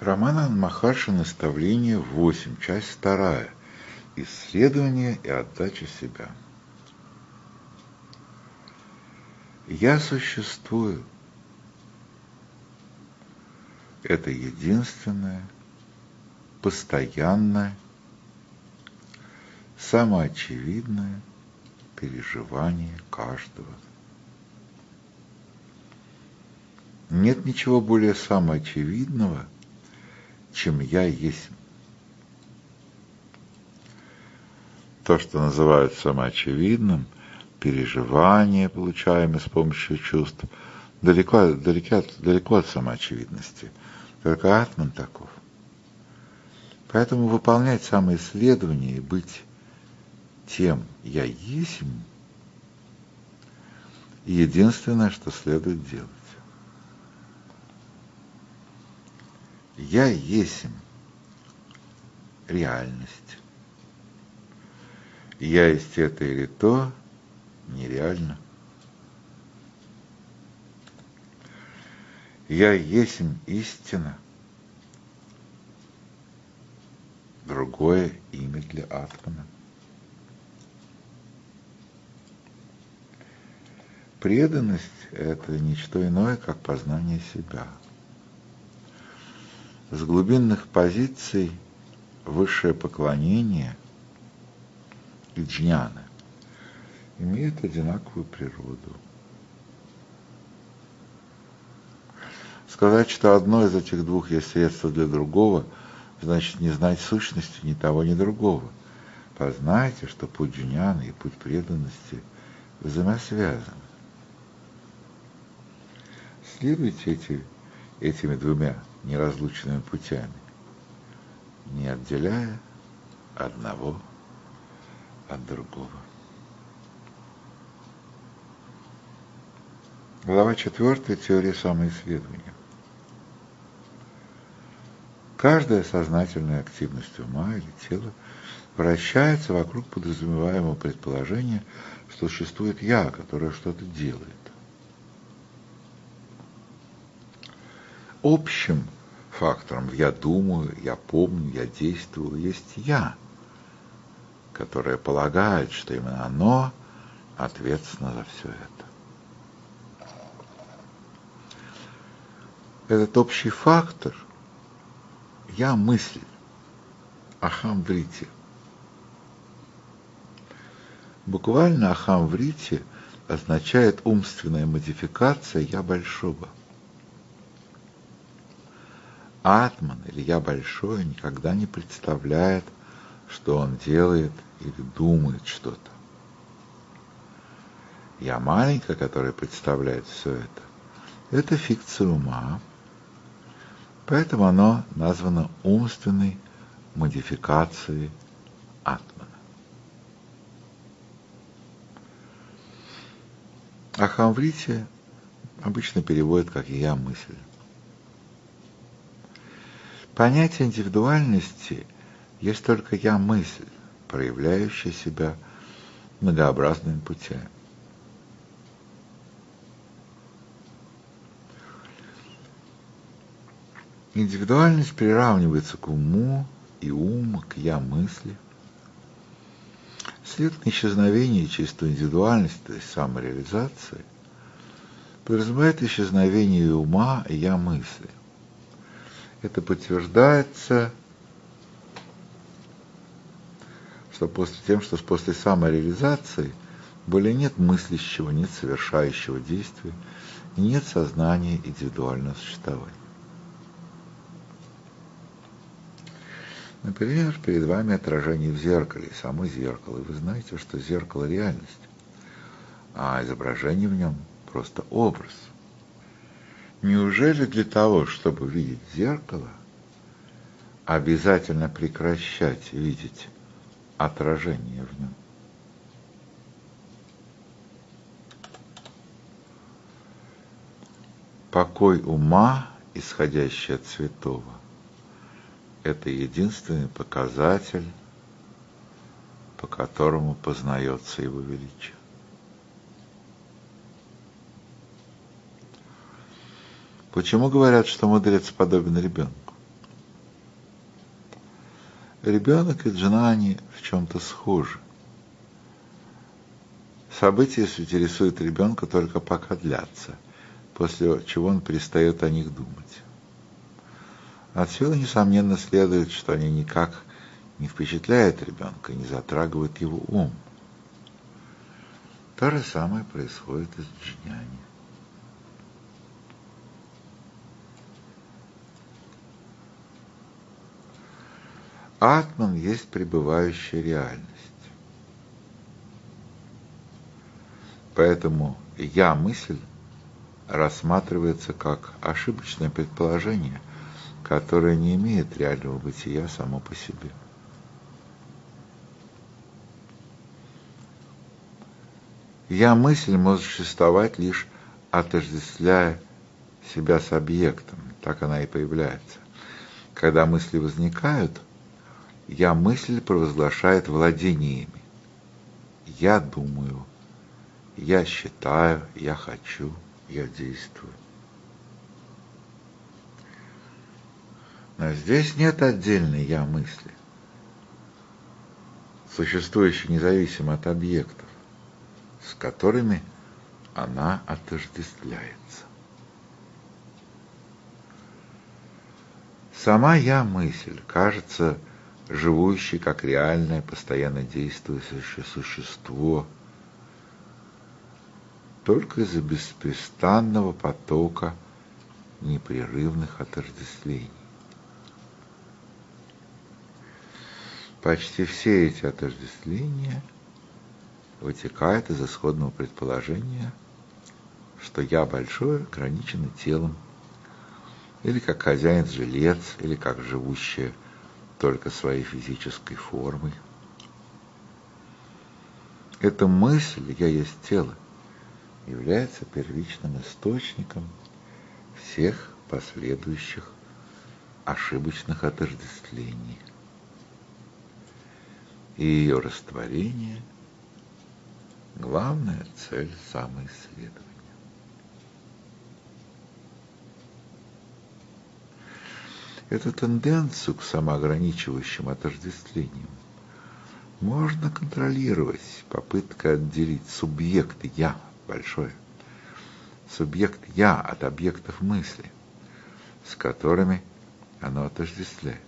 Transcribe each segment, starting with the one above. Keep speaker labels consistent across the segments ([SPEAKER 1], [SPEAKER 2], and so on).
[SPEAKER 1] Роман Махарши «Наставление 8», часть 2. Исследование и отдача себя. Я существую. Это единственное, постоянное, самоочевидное переживание каждого. Нет ничего более самоочевидного – чем я есть. То, что называют самоочевидным, переживания, получаемые с помощью чувств, далеко, далеко, далеко от самоочевидности. Только атман таков. Поэтому выполнять самоисследование и быть тем «я есть» единственное, что следует делать. Я есть реальность. Я есть это или то нереально. Я есть истина. Другое имя для Атмана. Преданность – это ничто иное, как познание себя – с глубинных позиций высшее поклонение и джняна имеют одинаковую природу. Сказать, что одно из этих двух есть средство для другого, значит не знать сущности ни того, ни другого. Познайте, что путь джняна и путь преданности взаимосвязаны. Следуйте эти, этими двумя неразлучными путями, не отделяя одного от другого. Глава 4. Теория самоисследования. Каждая сознательная активность ума или тела вращается вокруг подразумеваемого предположения, что существует «я», которое что-то делает. Общим фактором «я думаю», «я помню», «я действую» есть «я», которое полагает, что именно оно ответственно за все это. Этот общий фактор «я мысль», «ахам врити». Буквально «ахам врити» означает умственная модификация «я большого». Атман или Я Большой никогда не представляет, что он делает или думает что-то. Я маленькая, которая представляет все это, это фикция ума, поэтому оно названо умственной модификацией Атмана. А Хамврити обычно переводят как «я мысль». Понятие индивидуальности есть только я-мысль, проявляющая себя многообразными путями. Индивидуальность приравнивается к уму и ум к я-мысли. След исчезновения чистой индивидуальности, то есть самореализации, подразумевает исчезновение ума и я-мысли это подтверждается что после тем, что после самореализации более нет мыслящего, нет совершающего действия, нет сознания индивидуального существования. Например, перед вами отражение в зеркале, само зеркало, и вы знаете, что зеркало – реальность, а изображение в нем – просто образ – Неужели для того, чтобы видеть зеркало, обязательно прекращать видеть отражение в нем? Покой ума, исходящий от святого, это единственный показатель, по которому познается его величие. Почему говорят, что мудрец подобен ребенку? ребенок и джнани в чем-то схожи. События интересуют ребенка только пока длятся, после чего он перестает о них думать. Отсюда, несомненно, следует, что они никак не впечатляют ребенка, не затрагивают его ум. То же самое происходит и с джняни. Атман есть пребывающая реальность. Поэтому «я-мысль» рассматривается как ошибочное предположение, которое не имеет реального бытия само по себе. Я-мысль может существовать лишь отождествляя себя с объектом, так она и появляется. Когда мысли возникают – я мысль провозглашает владение ими. Я думаю, я считаю, я хочу, я действую. Но здесь нет отдельной я мысли, существующей независимо от объектов, с которыми она отождествляется. Сама я мысль кажется живущий как реальное, постоянно действующее существо, только из-за беспрестанного потока непрерывных отождествлений. Почти все эти отождествления вытекают из исходного предположения, что я большое ограничено телом, или как хозяин-жилец, или как живущее только своей физической формой. Эта мысль «я есть тело» является первичным источником всех последующих ошибочных отождествлений. И ее растворение – главная цель самоисследования. Эту тенденцию к самоограничивающим отождествлениям можно контролировать попыткой отделить субъект «я» большое, субъект «я» от объектов мысли, с которыми оно отождествляется.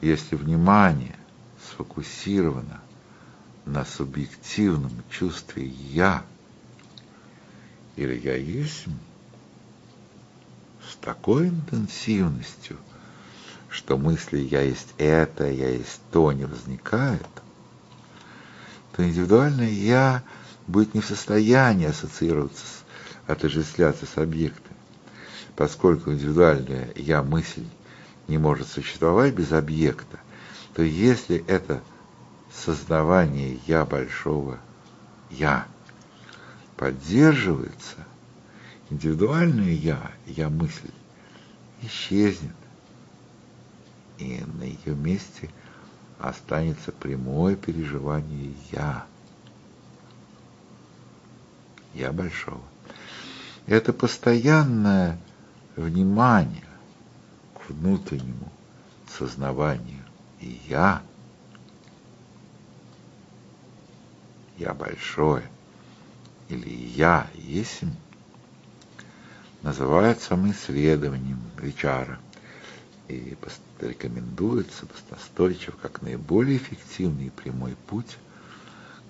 [SPEAKER 1] Если внимание сфокусировано на субъективном чувстве «я» или «я есть», с такой интенсивностью, что мысли «я есть это», «я есть то» не возникает, то индивидуальное «я» будет не в состоянии ассоциироваться, с, отождествляться с объектом, поскольку индивидуальное «я» мысль не может существовать без объекта, то если это сознавание «я» большого «я» поддерживается – индивидуальное «я», «я-мысль» исчезнет, и на ее месте останется прямое переживание «я», «я большого». Это постоянное внимание к внутреннему сознаванию «я», «я большое» или «я есть» называют самоисследованием Вичара и рекомендуется настойчиво как наиболее эффективный и прямой путь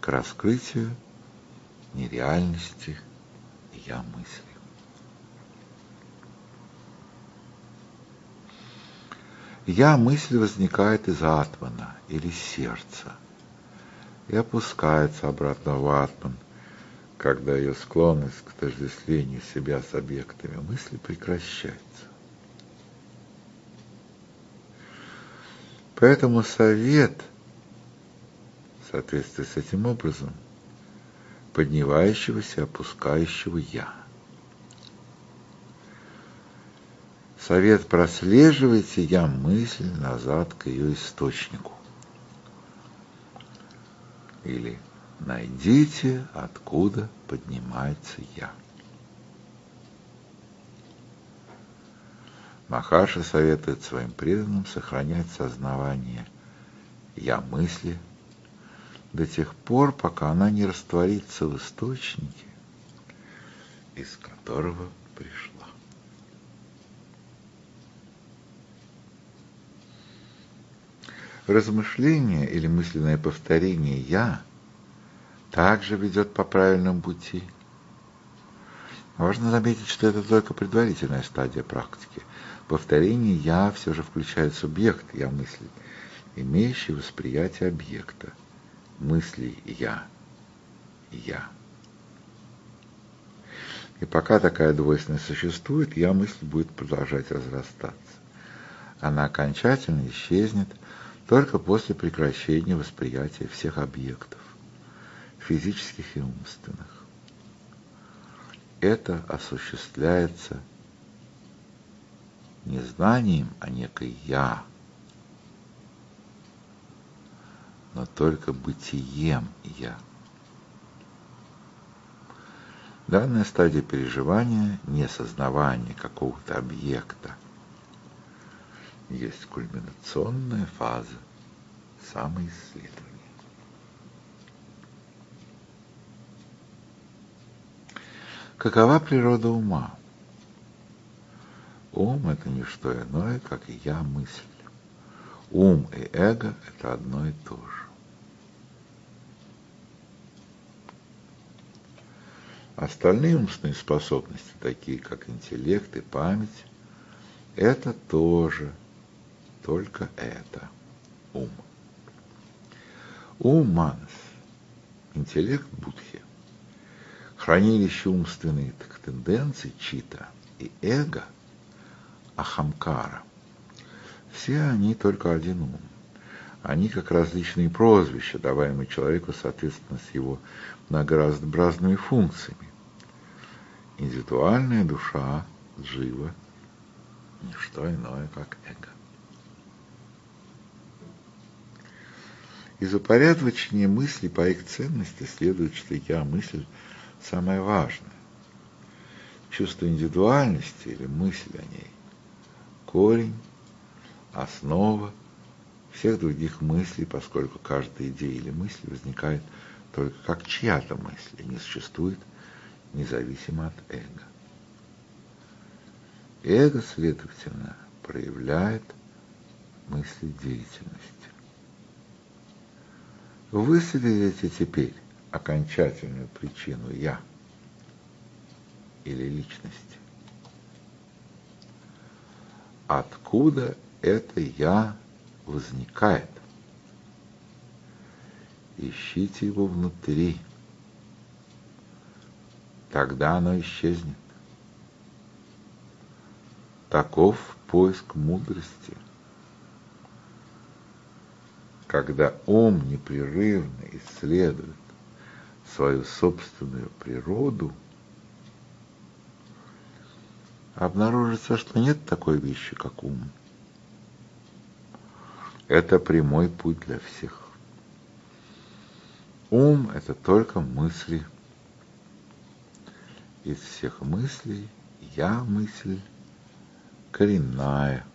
[SPEAKER 1] к раскрытию нереальности я мысли. Я мысль возникает из атмана или сердца и опускается обратно в атман, когда ее склонность к отождествлению себя с объектами мысли прекращается. Поэтому совет, в соответствии с этим образом, поднимающегося, опускающего «я». Совет прослеживайте «я» мысль назад к ее источнику. Или Найдите, откуда поднимается я. Махаша советует своим преданным сохранять сознавание «я мысли» до тех пор, пока она не растворится в источнике, из которого пришла. Размышление или мысленное повторение «я» также ведет по правильному пути. Важно заметить, что это только предварительная стадия практики. Повторение «я» все же включает субъект «я» мысли, имеющий восприятие объекта, мыслей «я», «я». И пока такая двойственность существует, «я» мысль будет продолжать разрастаться. Она окончательно исчезнет – только после прекращения восприятия всех объектов, физических и умственных. Это осуществляется не знанием, а некой «я», но только бытием «я». Данная стадия переживания – не сознавание какого-то объекта, есть кульминационная фаза самоисследования. Какова природа ума? Ум – это не что иное, как я мысль. Ум и эго – это одно и то же. Остальные умственные способности, такие как интеллект и память, это тоже – только это ум. Ум манас, интеллект будхи, хранилище умственных тенденций чита и эго ахамкара. Все они только один ум. Они как различные прозвища, даваемые человеку соответственно с его многообразными функциями. Индивидуальная душа, джива, не что иное, как эго. Из упорядочения мыслей по их ценности следует, что я-мысль самое важное. Чувство индивидуальности или мысль о ней – корень, основа всех других мыслей, поскольку каждая идея или мысль возникает только как чья-то мысль и не существует независимо от эго. Эго, следовательно, проявляет мысли деятельности. Выследите теперь окончательную причину «я» или личности. Откуда это «я» возникает? Ищите его внутри. Тогда оно исчезнет. Таков поиск мудрости – когда ум непрерывно исследует свою собственную природу, обнаружится, что нет такой вещи, как ум. Это прямой путь для всех. Ум – это только мысли. Из всех мыслей я мысль коренная –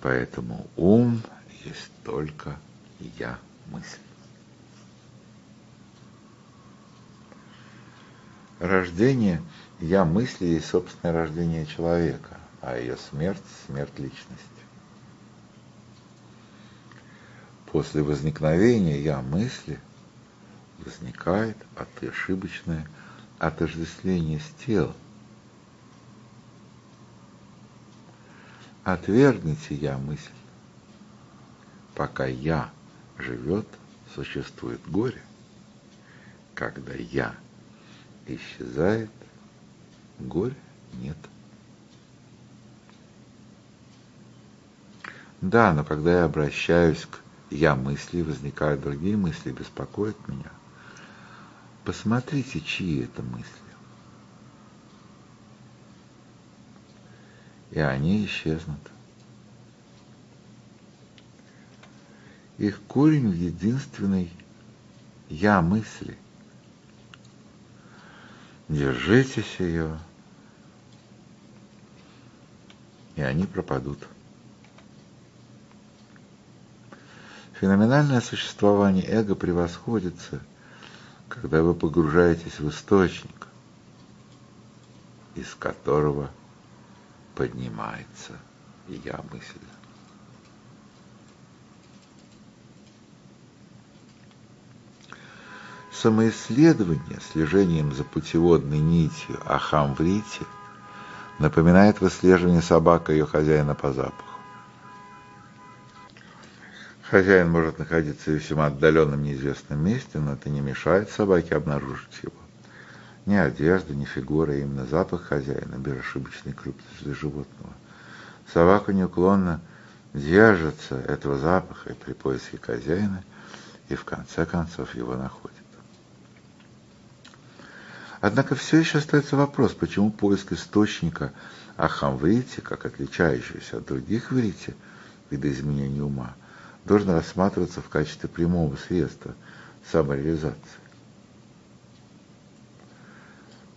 [SPEAKER 1] Поэтому ум есть только я мысль. Рождение я мысли есть собственное рождение человека, а ее смерть – смерть личности. После возникновения я мысли возникает ошибочное отождествление с телом, Отвергните я мысль. Пока я живет, существует горе. Когда я исчезает, горя нет. Да, но когда я обращаюсь к я мысли, возникают другие мысли, беспокоят меня. Посмотрите, чьи это мысли. и они исчезнут. Их корень в единственной «я» мысли. Держитесь ее, и они пропадут. Феноменальное существование эго превосходится, когда вы погружаетесь в источник, из которого поднимается я мысль. Самоисследование слежением за путеводной нитью Ахам в Рите напоминает выслеживание собак ее хозяина по запаху. Хозяин может находиться в весьма отдаленном неизвестном месте, но это не мешает собаке обнаружить его. Ни одежда, ни фигура, а именно запах хозяина, безошибочной крупности для животного. Собака неуклонно держится этого запаха при поиске хозяина и в конце концов его находит. Однако все еще остается вопрос, почему поиск источника ахамврити, как отличающегося от других врити, видоизменения ума, должен рассматриваться в качестве прямого средства самореализации.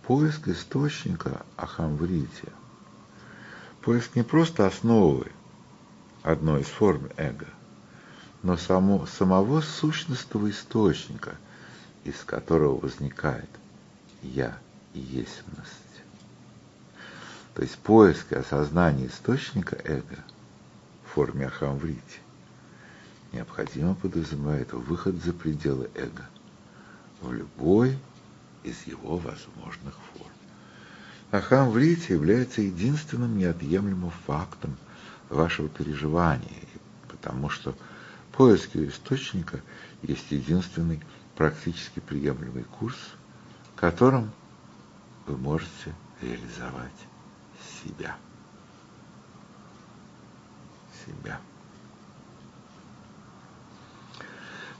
[SPEAKER 1] Поиск источника ахамврити. Поиск не просто основы одной из форм эго, но само, самого сущностного источника, из которого возникает я и есмность. То есть поиск и осознание источника эго в форме ахамврити необходимо подразумевает выход за пределы эго в любой из его возможных форм. Ахамврити является единственным неотъемлемым фактом вашего переживания, потому что поиск источника есть единственный практически приемлемый курс – которым вы можете реализовать себя. Себя.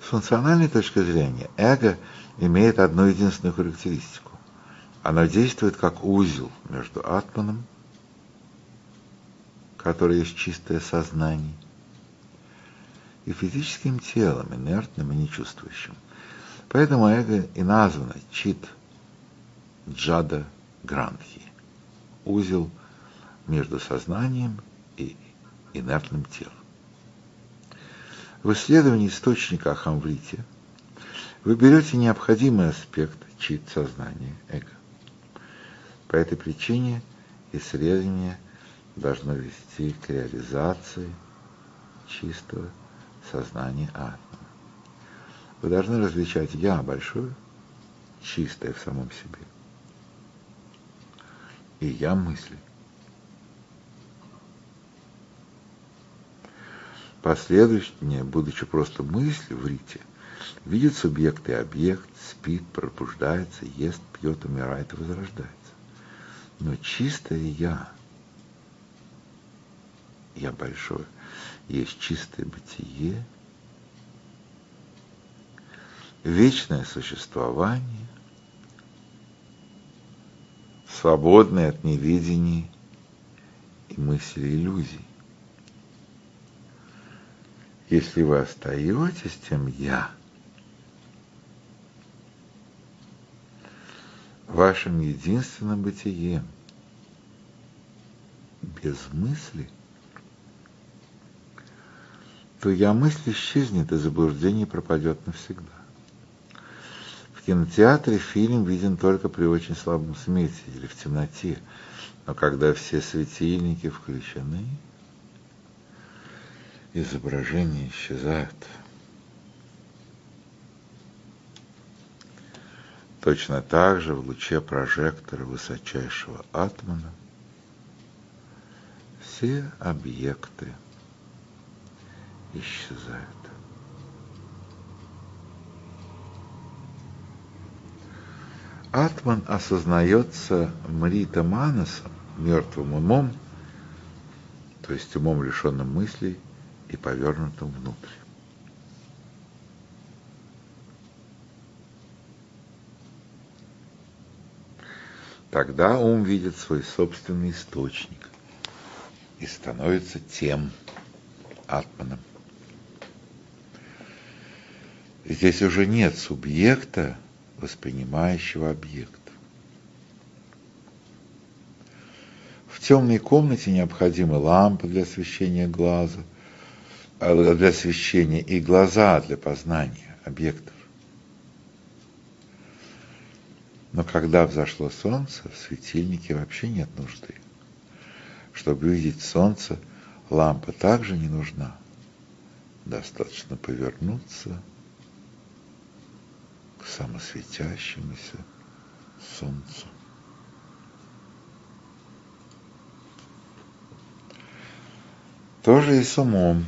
[SPEAKER 1] С функциональной точки зрения эго имеет одну единственную характеристику. Оно действует как узел между атманом, который есть чистое сознание, и физическим телом, инертным и нечувствующим. Поэтому эго и названо чит – Джада Грандхи. Узел между сознанием и инертным телом. В исследовании источника Ахамврити вы берете необходимый аспект чит сознания, эго. По этой причине исследование должно вести к реализации чистого сознания атома. Вы должны различать «я» большое, чистое в самом себе, и я мысли. Последующее, будучи просто мыслью в рите, видит субъект и объект, спит, пробуждается, ест, пьет, умирает и возрождается. Но чистое я, я большое, есть чистое бытие, вечное существование, свободны от невидений и мысли иллюзий. Если вы остаетесь тем «я», вашим единственным бытием, без мысли, то я мысль исчезнет и заблуждение пропадет навсегда. В кинотеатре фильм виден только при очень слабом свете или в темноте, но когда все светильники включены, изображение исчезает. Точно так же в луче прожектора высочайшего атмана все объекты исчезают. Атман осознается Мрита Манасом, мертвым умом, то есть умом, лишенным мыслей и повернутым внутрь. Тогда ум видит свой собственный источник и становится тем атманом. Здесь уже нет субъекта, воспринимающего объект. В темной комнате необходимы лампы для освещения глаза, а, для освещения и глаза для познания объектов. Но когда взошло солнце, в светильнике вообще нет нужды. Чтобы видеть солнце, лампа также не нужна. Достаточно повернуться самосветящемуся солнцу. Тоже и с умом.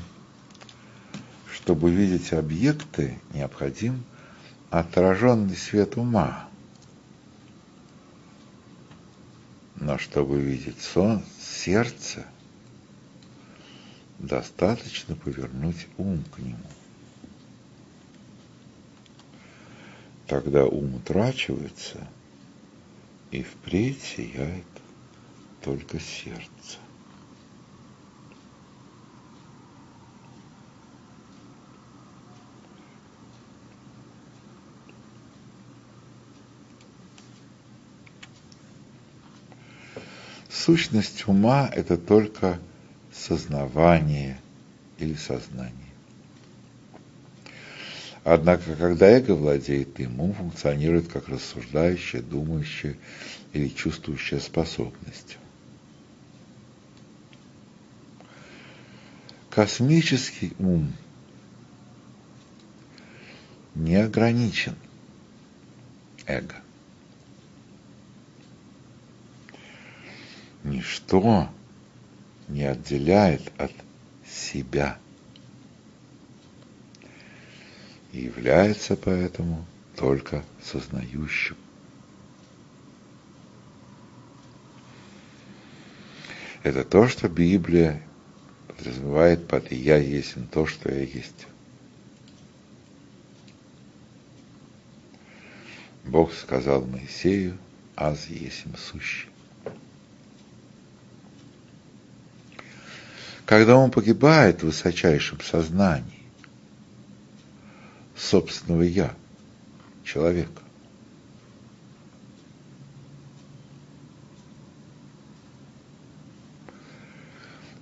[SPEAKER 1] Чтобы видеть объекты, необходим отраженный свет ума. Но чтобы видеть сон, сердце, достаточно повернуть ум к нему. Тогда ум утрачивается, и впредь сияет только сердце. Сущность ума – это только сознавание или сознание. Однако, когда эго владеет им, ум функционирует как рассуждающая, думающая или чувствующая способность. Космический ум не ограничен эго. Ничто не отделяет от себя и является поэтому только сознающим. Это то, что Библия подразумевает под «я есть то, что я есть». Бог сказал Моисею, «Аз есим сущий». Когда он погибает в высочайшем сознании собственного «я», человека,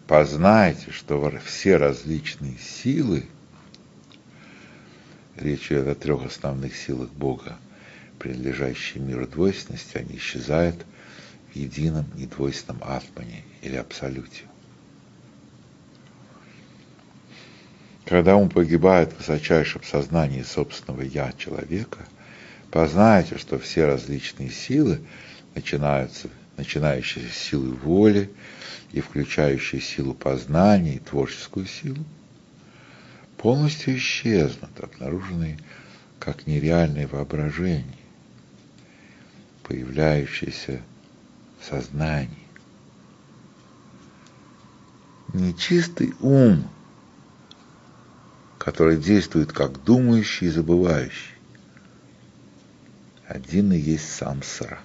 [SPEAKER 1] познайте, что все различные силы, речь идет о трех основных силах Бога, принадлежащие миру двойственности, они исчезают в едином недвойственном атмане или абсолюте. Когда ум погибает в высочайшем сознании собственного «я» человека, познайте, что все различные силы, начинаются, начинающие с силы воли и включающие силу познания и творческую силу, полностью исчезнут, обнаруженные как нереальное воображение, появляющееся в сознании. Нечистый ум – который действует как думающий и забывающий. Один и есть самсара.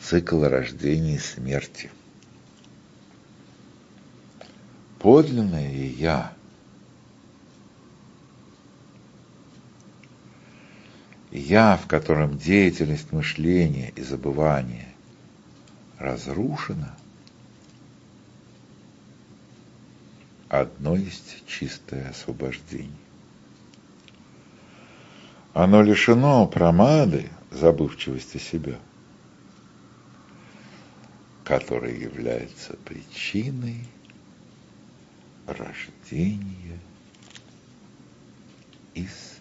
[SPEAKER 1] Цикл рождения и смерти. Подлинное Я. Я, в котором деятельность мышления и забывания разрушена – одно есть чистое освобождение. Оно лишено промады, забывчивости себя, которая является причиной рождения и смерти.